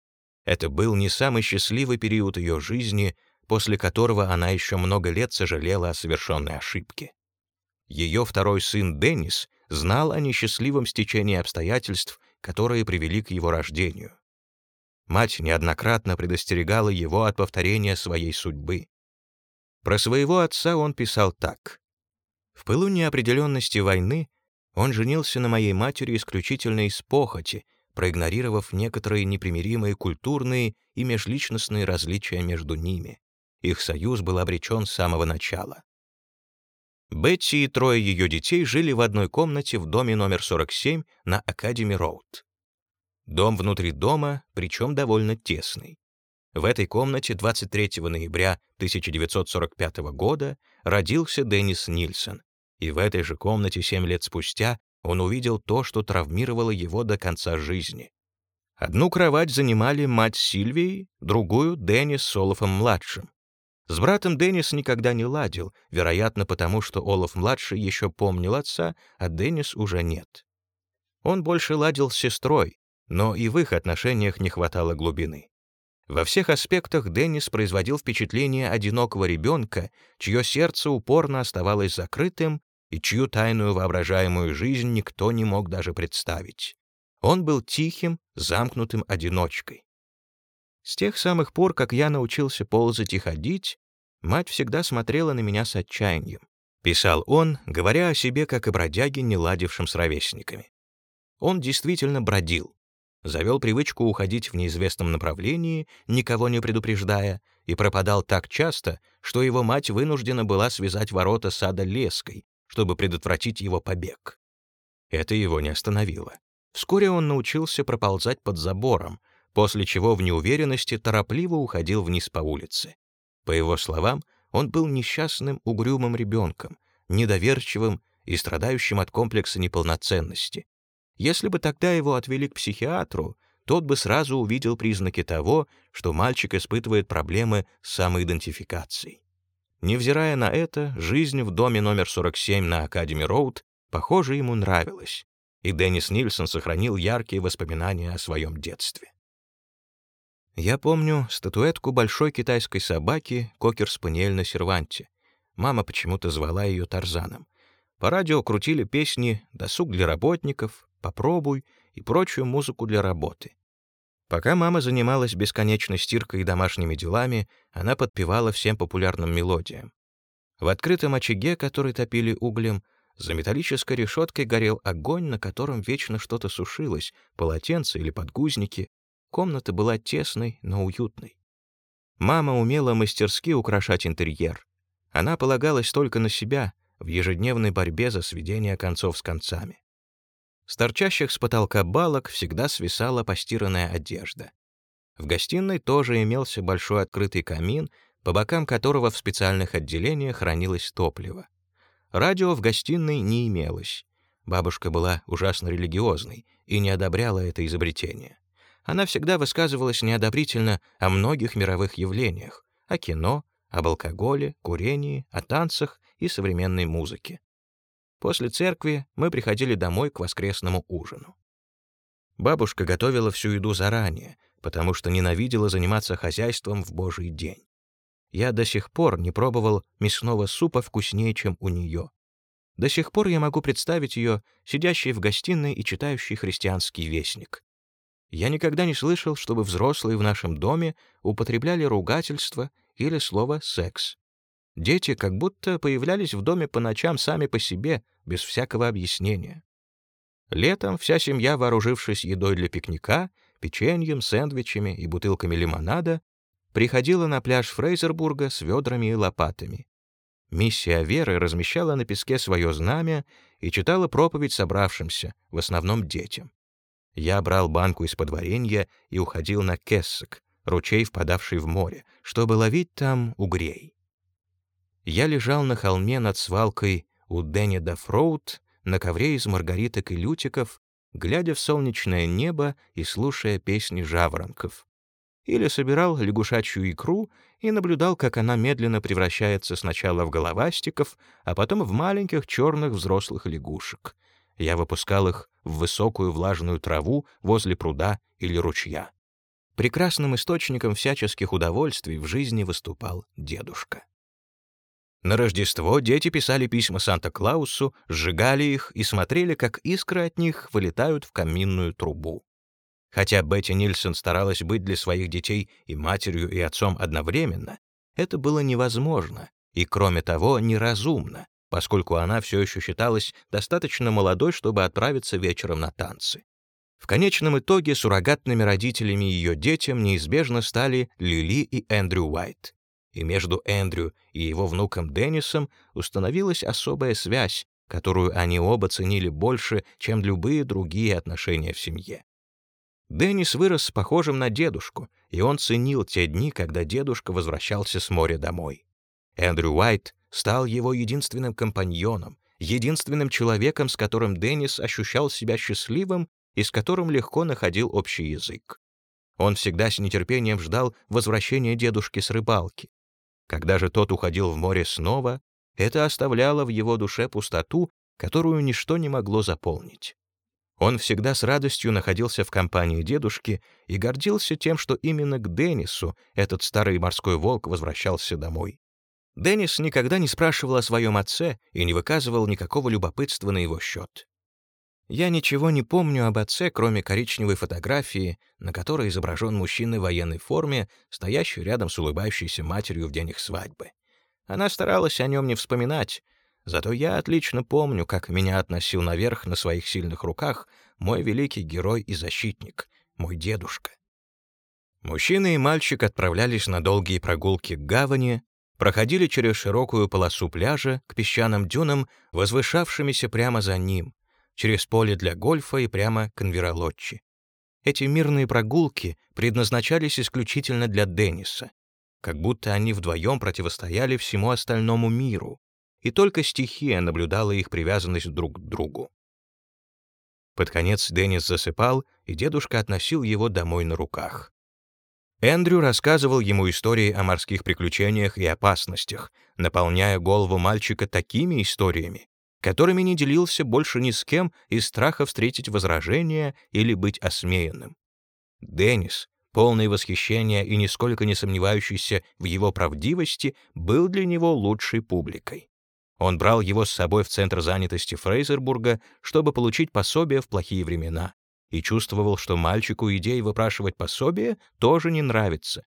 [SPEAKER 1] Это был не самый счастливый период ее жизни, после которого она еще много лет сожалела о совершенной ошибке. Ее второй сын Деннис знал о несчастливом стечении обстоятельств, которые привели к его рождению. Мать неоднократно предостерегала его от повторения своей судьбы. Про своего отца он писал так. «В пылу неопределенности войны он женился на моей матери исключительно из похоти, проигнорировав некоторые непримиримые культурные и межличностные различия между ними. Их союз был обречен с самого начала. Бетти и трое ее детей жили в одной комнате в доме номер 47 на Академи Роуд. Дом внутри дома, причем довольно тесный. В этой комнате 23 ноября 1945 года родился Деннис Нильсон, и в этой же комнате 7 лет спустя он увидел то, что травмировало его до конца жизни. Одну кровать занимали мать Сильвии, другую — Деннис с Олафом-младшим. С братом Деннис никогда не ладил, вероятно, потому что Олаф-младший еще помнил отца, а Деннис уже нет. Он больше ладил с сестрой, но и в их отношениях не хватало глубины. Во всех аспектах Деннис производил впечатление одинокого ребенка, чье сердце упорно оставалось закрытым и чью тайную воображаемую жизнь никто не мог даже представить. Он был тихим, замкнутым одиночкой. С тех самых пор, как я научился ползать и ходить, мать всегда смотрела на меня с отчаянием. Писал он, говоря о себе как о бродяге, не ладившем с ровесниками. Он действительно бродил. Завел привычку уходить в неизвестном направлении, никого не предупреждая, и пропадал так часто, что его мать вынуждена была связать ворота сада леской, чтобы предотвратить его побег. Это его не остановило. Вскоре он научился проползать под забором, после чего в неуверенности торопливо уходил вниз по улице. По его словам, он был несчастным, угрюмым ребенком, недоверчивым и страдающим от комплекса неполноценности. Если бы тогда его отвели к психиатру, тот бы сразу увидел признаки того, что мальчик испытывает проблемы с самоидентификацией. Невзирая на это, жизнь в доме номер 47 на Академи Роуд, похоже, ему нравилась, и Деннис Нильсон сохранил яркие воспоминания о своем детстве. Я помню статуэтку большой китайской собаки кокер-спаниель на серванте. Мама почему-то звала ее Тарзаном. По радио крутили песни «Досуг для работников», «Попробуй» и прочую музыку для работы. Пока мама занималась бесконечной стиркой и домашними делами, она подпевала всем популярным мелодиям. В открытом очаге, который топили углем, за металлической решеткой горел огонь, на котором вечно что-то сушилось, полотенце или подгузники, Комната была тесной, но уютной. Мама умела мастерски украшать интерьер. Она полагалась только на себя в ежедневной борьбе за сведение концов с концами. С торчащих с потолка балок всегда свисала постиранная одежда. В гостиной тоже имелся большой открытый камин, по бокам которого в специальных отделениях хранилось топливо. Радио в гостиной не имелось. Бабушка была ужасно религиозной и не одобряла это изобретение она всегда высказывалась неодобрительно о многих мировых явлениях, о кино, об алкоголе, курении, о танцах и современной музыке. После церкви мы приходили домой к воскресному ужину. Бабушка готовила всю еду заранее, потому что ненавидела заниматься хозяйством в Божий день. Я до сих пор не пробовал мясного супа вкуснее, чем у нее. До сих пор я могу представить ее, сидящей в гостиной и читающей христианский вестник. Я никогда не слышал, чтобы взрослые в нашем доме употребляли ругательство или слово «секс». Дети как будто появлялись в доме по ночам сами по себе, без всякого объяснения. Летом вся семья, вооружившись едой для пикника, печеньем, сэндвичами и бутылками лимонада, приходила на пляж Фрейзербурга с ведрами и лопатами. Миссия Веры размещала на песке свое знамя и читала проповедь собравшимся, в основном детям. Я брал банку из-под варенья и уходил на Кессек, ручей, впадавший в море, чтобы ловить там угрей. Я лежал на холме над свалкой у Дэнни Дафроуд на ковре из маргариток и лютиков, глядя в солнечное небо и слушая песни жаворонков. Или собирал лягушачью икру и наблюдал, как она медленно превращается сначала в головастиков, а потом в маленьких черных взрослых лягушек. Я выпускал их в высокую влажную траву возле пруда или ручья. Прекрасным источником всяческих удовольствий в жизни выступал дедушка. На Рождество дети писали письма Санта-Клаусу, сжигали их и смотрели, как искры от них вылетают в каминную трубу. Хотя Бетти Нильсон старалась быть для своих детей и матерью, и отцом одновременно, это было невозможно и, кроме того, неразумно, поскольку она все еще считалась достаточно молодой, чтобы отправиться вечером на танцы. В конечном итоге суррогатными родителями ее детям неизбежно стали Лили и Эндрю Уайт. И между Эндрю и его внуком Деннисом установилась особая связь, которую они оба ценили больше, чем любые другие отношения в семье. Деннис вырос похожим на дедушку, и он ценил те дни, когда дедушка возвращался с моря домой. Эндрю Уайт стал его единственным компаньоном, единственным человеком, с которым Деннис ощущал себя счастливым и с которым легко находил общий язык. Он всегда с нетерпением ждал возвращения дедушки с рыбалки. Когда же тот уходил в море снова, это оставляло в его душе пустоту, которую ничто не могло заполнить. Он всегда с радостью находился в компании дедушки и гордился тем, что именно к Деннису этот старый морской волк возвращался домой. Деннис никогда не спрашивал о своем отце и не выказывал никакого любопытства на его счет. Я ничего не помню об отце, кроме коричневой фотографии, на которой изображен мужчина в военной форме, стоящий рядом с улыбающейся матерью в день их свадьбы. Она старалась о нем не вспоминать, зато я отлично помню, как меня относил наверх на своих сильных руках мой великий герой и защитник, мой дедушка. Мужчина и мальчик отправлялись на долгие прогулки к гавани, проходили через широкую полосу пляжа к песчаным дюнам, возвышавшимися прямо за ним, через поле для гольфа и прямо к Инверолотчи. Эти мирные прогулки предназначались исключительно для Денниса, как будто они вдвоем противостояли всему остальному миру, и только стихия наблюдала их привязанность друг к другу. Под конец Деннис засыпал, и дедушка относил его домой на руках. Эндрю рассказывал ему истории о морских приключениях и опасностях, наполняя голову мальчика такими историями, которыми не делился больше ни с кем из страха встретить возражения или быть осмеянным. Деннис, полный восхищения и нисколько не сомневающийся в его правдивости, был для него лучшей публикой. Он брал его с собой в центр занятости Фрейзербурга, чтобы получить пособие в плохие времена, и чувствовал, что мальчику идея выпрашивать пособие тоже не нравится.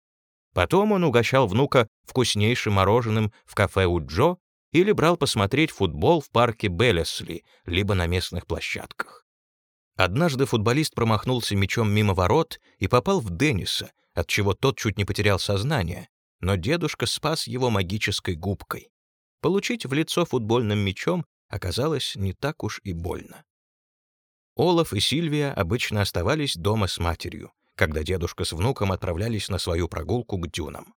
[SPEAKER 1] Потом он угощал внука вкуснейшим мороженым в кафе у Джо или брал посмотреть футбол в парке Беллесли, либо на местных площадках. Однажды футболист промахнулся мячом мимо ворот и попал в Денниса, от чего тот чуть не потерял сознание, но дедушка спас его магической губкой. Получить в лицо футбольным мячом оказалось не так уж и больно. Олаф и Сильвия обычно оставались дома с матерью, когда дедушка с внуком отправлялись на свою прогулку к дюнам.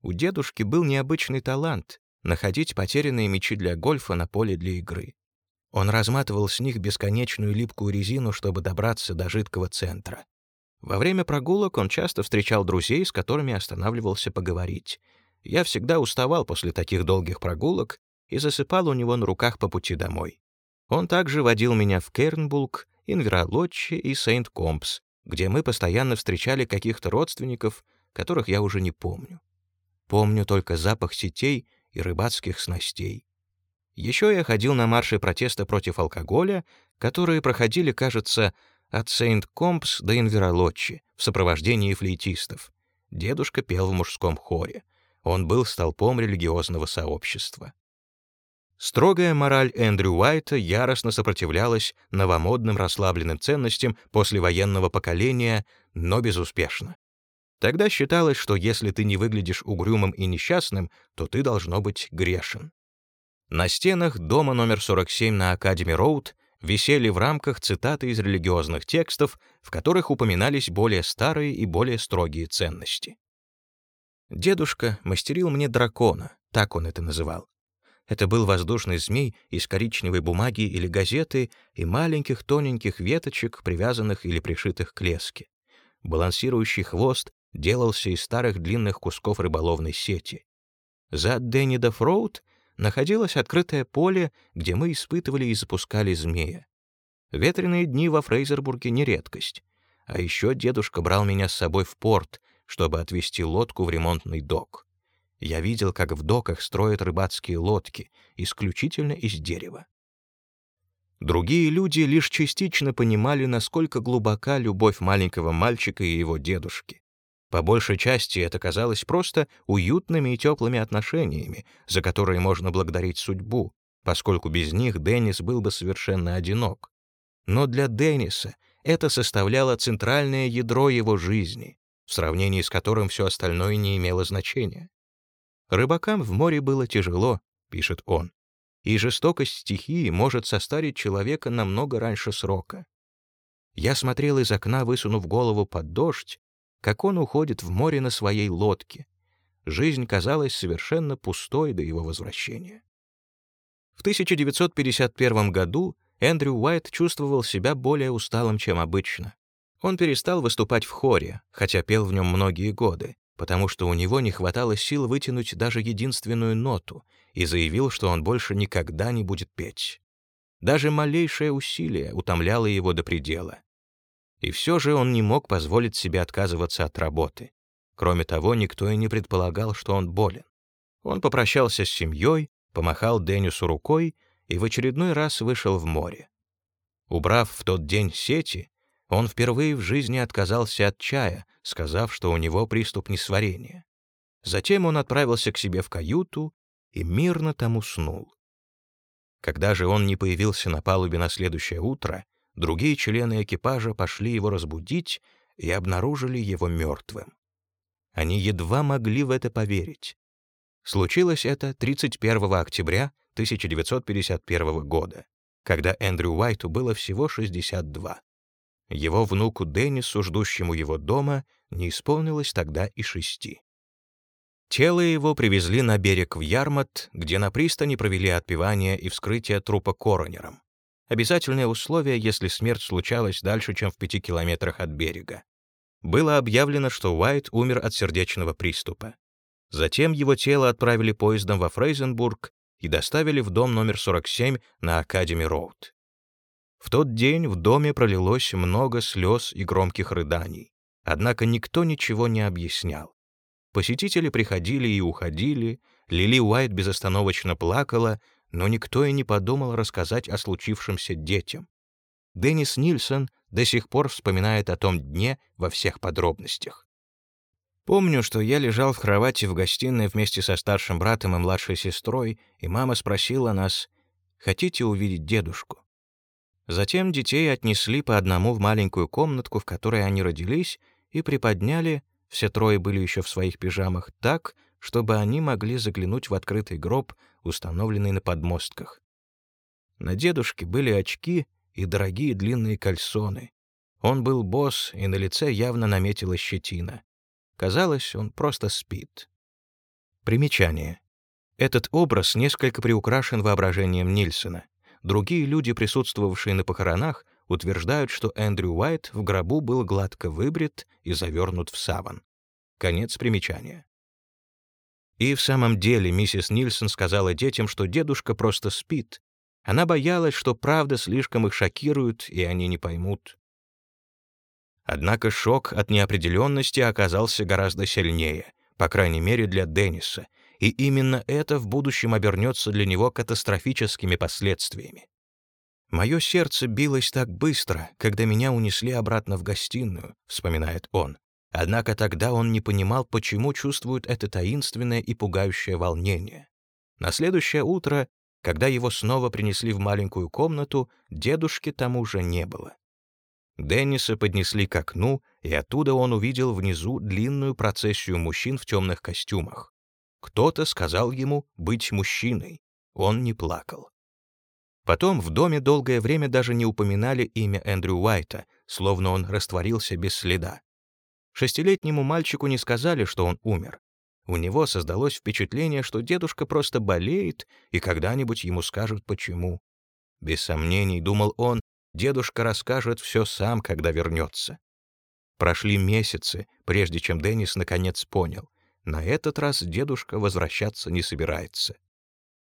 [SPEAKER 1] У дедушки был необычный талант находить потерянные мячи для гольфа на поле для игры. Он разматывал с них бесконечную липкую резину, чтобы добраться до жидкого центра. Во время прогулок он часто встречал друзей, с которыми останавливался поговорить. Я всегда уставал после таких долгих прогулок и засыпал у него на руках по пути домой. Он также водил меня в Кернбулк, Инверолотче и Сейнт-Компс, где мы постоянно встречали каких-то родственников, которых я уже не помню. Помню только запах сетей и рыбацких снастей. Еще я ходил на марши протеста против алкоголя, которые проходили, кажется, от Сейнт-Компс до Инверолотчи в сопровождении флейтистов. Дедушка пел в мужском хоре. Он был столпом религиозного сообщества. Строгая мораль Эндрю Уайта яростно сопротивлялась новомодным расслабленным ценностям послевоенного поколения, но безуспешно. Тогда считалось, что если ты не выглядишь угрюмым и несчастным, то ты должно быть грешен. На стенах дома номер 47 на Академи Роуд висели в рамках цитаты из религиозных текстов, в которых упоминались более старые и более строгие ценности. Дедушка мастерил мне дракона, так он это называл. Это был воздушный змей из коричневой бумаги или газеты и маленьких тоненьких веточек, привязанных или пришитых к леске. Балансирующий хвост делался из старых длинных кусков рыболовной сети. За Деннидов Роуд находилось открытое поле, где мы испытывали и запускали змея. Ветреные дни во Фрейзербурге не редкость. А еще дедушка брал меня с собой в порт, чтобы отвезти лодку в ремонтный док. Я видел, как в доках строят рыбацкие лодки, исключительно из дерева. Другие люди лишь частично понимали, насколько глубока любовь маленького мальчика и его дедушки. По большей части это казалось просто уютными и теплыми отношениями, за которые можно благодарить судьбу, поскольку без них Деннис был бы совершенно одинок. Но для Денниса это составляло центральное ядро его жизни, в сравнении с которым все остальное не имело значения. «Рыбакам в море было тяжело», — пишет он, «и жестокость стихии может состарить человека намного раньше срока. Я смотрел из окна, высунув голову под дождь, как он уходит в море на своей лодке. Жизнь казалась совершенно пустой до его возвращения. В 1951 году Эндрю Уайт чувствовал себя более усталым, чем обычно. Он перестал выступать в хоре, хотя пел в нем многие годы, потому что у него не хватало сил вытянуть даже единственную ноту, и заявил, что он больше никогда не будет петь. Даже малейшее усилие утомляло его до предела. И все же он не мог позволить себе отказываться от работы. Кроме того, никто и не предполагал, что он болен. Он попрощался с семьей, помахал Денису рукой и в очередной раз вышел в море. Убрав в тот день сети, он впервые в жизни отказался от чая, сказав, что у него приступ несварения. Затем он отправился к себе в каюту и мирно там уснул. Когда же он не появился на палубе на следующее утро, другие члены экипажа пошли его разбудить и обнаружили его мертвым. Они едва могли в это поверить. Случилось это 31 октября 1951 года, когда Эндрю Уайту было всего 62. Его внуку Деннису, ждущему его дома, не исполнилось тогда и шести. Тело его привезли на берег в Ярмат, где на пристани провели отпевание и вскрытие трупа коронером. Обязательное условие, если смерть случалась дальше, чем в пяти километрах от берега. Было объявлено, что Уайт умер от сердечного приступа. Затем его тело отправили поездом во Фрейзенбург и доставили в дом номер 47 на Академи-Роуд. В тот день в доме пролилось много слез и громких рыданий. Однако никто ничего не объяснял. Посетители приходили и уходили, Лили Уайт безостановочно плакала, но никто и не подумал рассказать о случившемся детям. Деннис Нильсон до сих пор вспоминает о том дне во всех подробностях. Помню, что я лежал в кровати в гостиной вместе со старшим братом и младшей сестрой, и мама спросила нас, «Хотите увидеть дедушку?» Затем детей отнесли по одному в маленькую комнатку, в которой они родились, и приподняли, все трое были еще в своих пижамах, так, чтобы они могли заглянуть в открытый гроб, установленный на подмостках. На дедушке были очки и дорогие длинные кальсоны. Он был босс, и на лице явно наметилась щетина. Казалось, он просто спит. Примечание. Этот образ несколько приукрашен воображением Нильсона. Другие люди, присутствовавшие на похоронах, утверждают, что Эндрю Уайт в гробу был гладко выбрит и завернут в саван. Конец примечания. И в самом деле миссис Нильсон сказала детям, что дедушка просто спит. Она боялась, что правда слишком их шокирует, и они не поймут. Однако шок от неопределенности оказался гораздо сильнее, по крайней мере для Денниса, и именно это в будущем обернется для него катастрофическими последствиями. «Мое сердце билось так быстро, когда меня унесли обратно в гостиную», — вспоминает он. Однако тогда он не понимал, почему чувствует это таинственное и пугающее волнение. На следующее утро, когда его снова принесли в маленькую комнату, дедушки там уже не было. Денниса поднесли к окну, и оттуда он увидел внизу длинную процессию мужчин в темных костюмах. Кто-то сказал ему быть мужчиной. Он не плакал. Потом в доме долгое время даже не упоминали имя Эндрю Уайта, словно он растворился без следа. Шестилетнему мальчику не сказали, что он умер. У него создалось впечатление, что дедушка просто болеет, и когда-нибудь ему скажут, почему. Без сомнений, думал он, дедушка расскажет все сам, когда вернется. Прошли месяцы, прежде чем Деннис наконец понял. На этот раз дедушка возвращаться не собирается.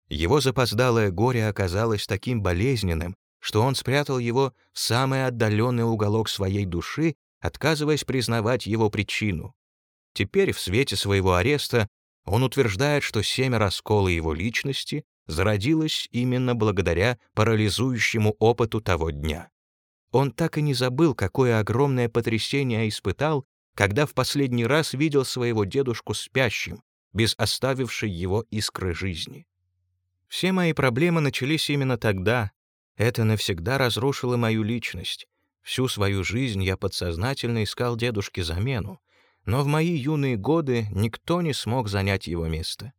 [SPEAKER 1] Его запоздалое горе оказалось таким болезненным, что он спрятал его в самый отдаленный уголок своей души, отказываясь признавать его причину. Теперь, в свете своего ареста, он утверждает, что семя раскола его личности зародилось именно благодаря парализующему опыту того дня. Он так и не забыл, какое огромное потрясение испытал, когда в последний раз видел своего дедушку спящим, без оставившей его искры жизни. Все мои проблемы начались именно тогда. Это навсегда разрушило мою личность. Всю свою жизнь я подсознательно искал дедушке замену, но в мои юные годы никто не смог занять его место.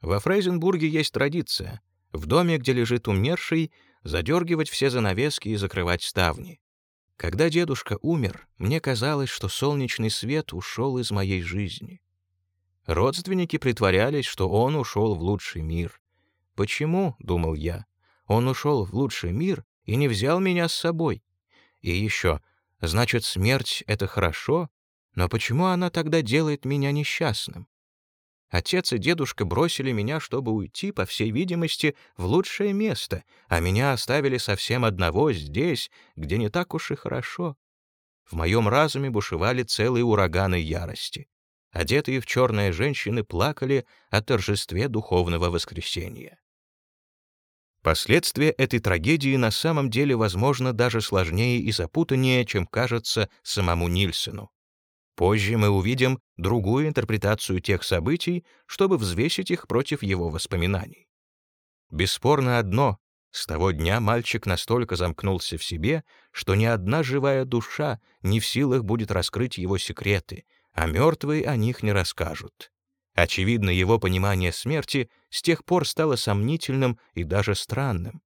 [SPEAKER 1] Во Фрейзенбурге есть традиция — в доме, где лежит умерший, задергивать все занавески и закрывать ставни. Когда дедушка умер, мне казалось, что солнечный свет ушел из моей жизни. Родственники притворялись, что он ушел в лучший мир. Почему, — думал я, — он ушел в лучший мир и не взял меня с собой? И еще, значит, смерть — это хорошо, но почему она тогда делает меня несчастным? Отец и дедушка бросили меня, чтобы уйти, по всей видимости, в лучшее место, а меня оставили совсем одного здесь, где не так уж и хорошо. В моем разуме бушевали целые ураганы ярости. Одетые в черные женщины плакали о торжестве духовного воскресения. Последствия этой трагедии на самом деле, возможно, даже сложнее и запутаннее, чем кажется самому Нильсену. Позже мы увидим другую интерпретацию тех событий, чтобы взвесить их против его воспоминаний. Бесспорно одно — с того дня мальчик настолько замкнулся в себе, что ни одна живая душа не в силах будет раскрыть его секреты, а мертвые о них не расскажут. Очевидно, его понимание смерти с тех пор стало сомнительным и даже странным.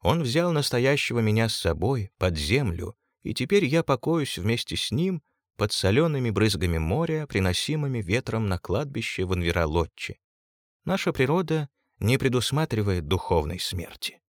[SPEAKER 1] Он взял настоящего меня с собой под землю, и теперь я покоюсь вместе с ним под солеными брызгами моря, приносимыми ветром на кладбище в Инверолотче. Наша природа не предусматривает духовной смерти.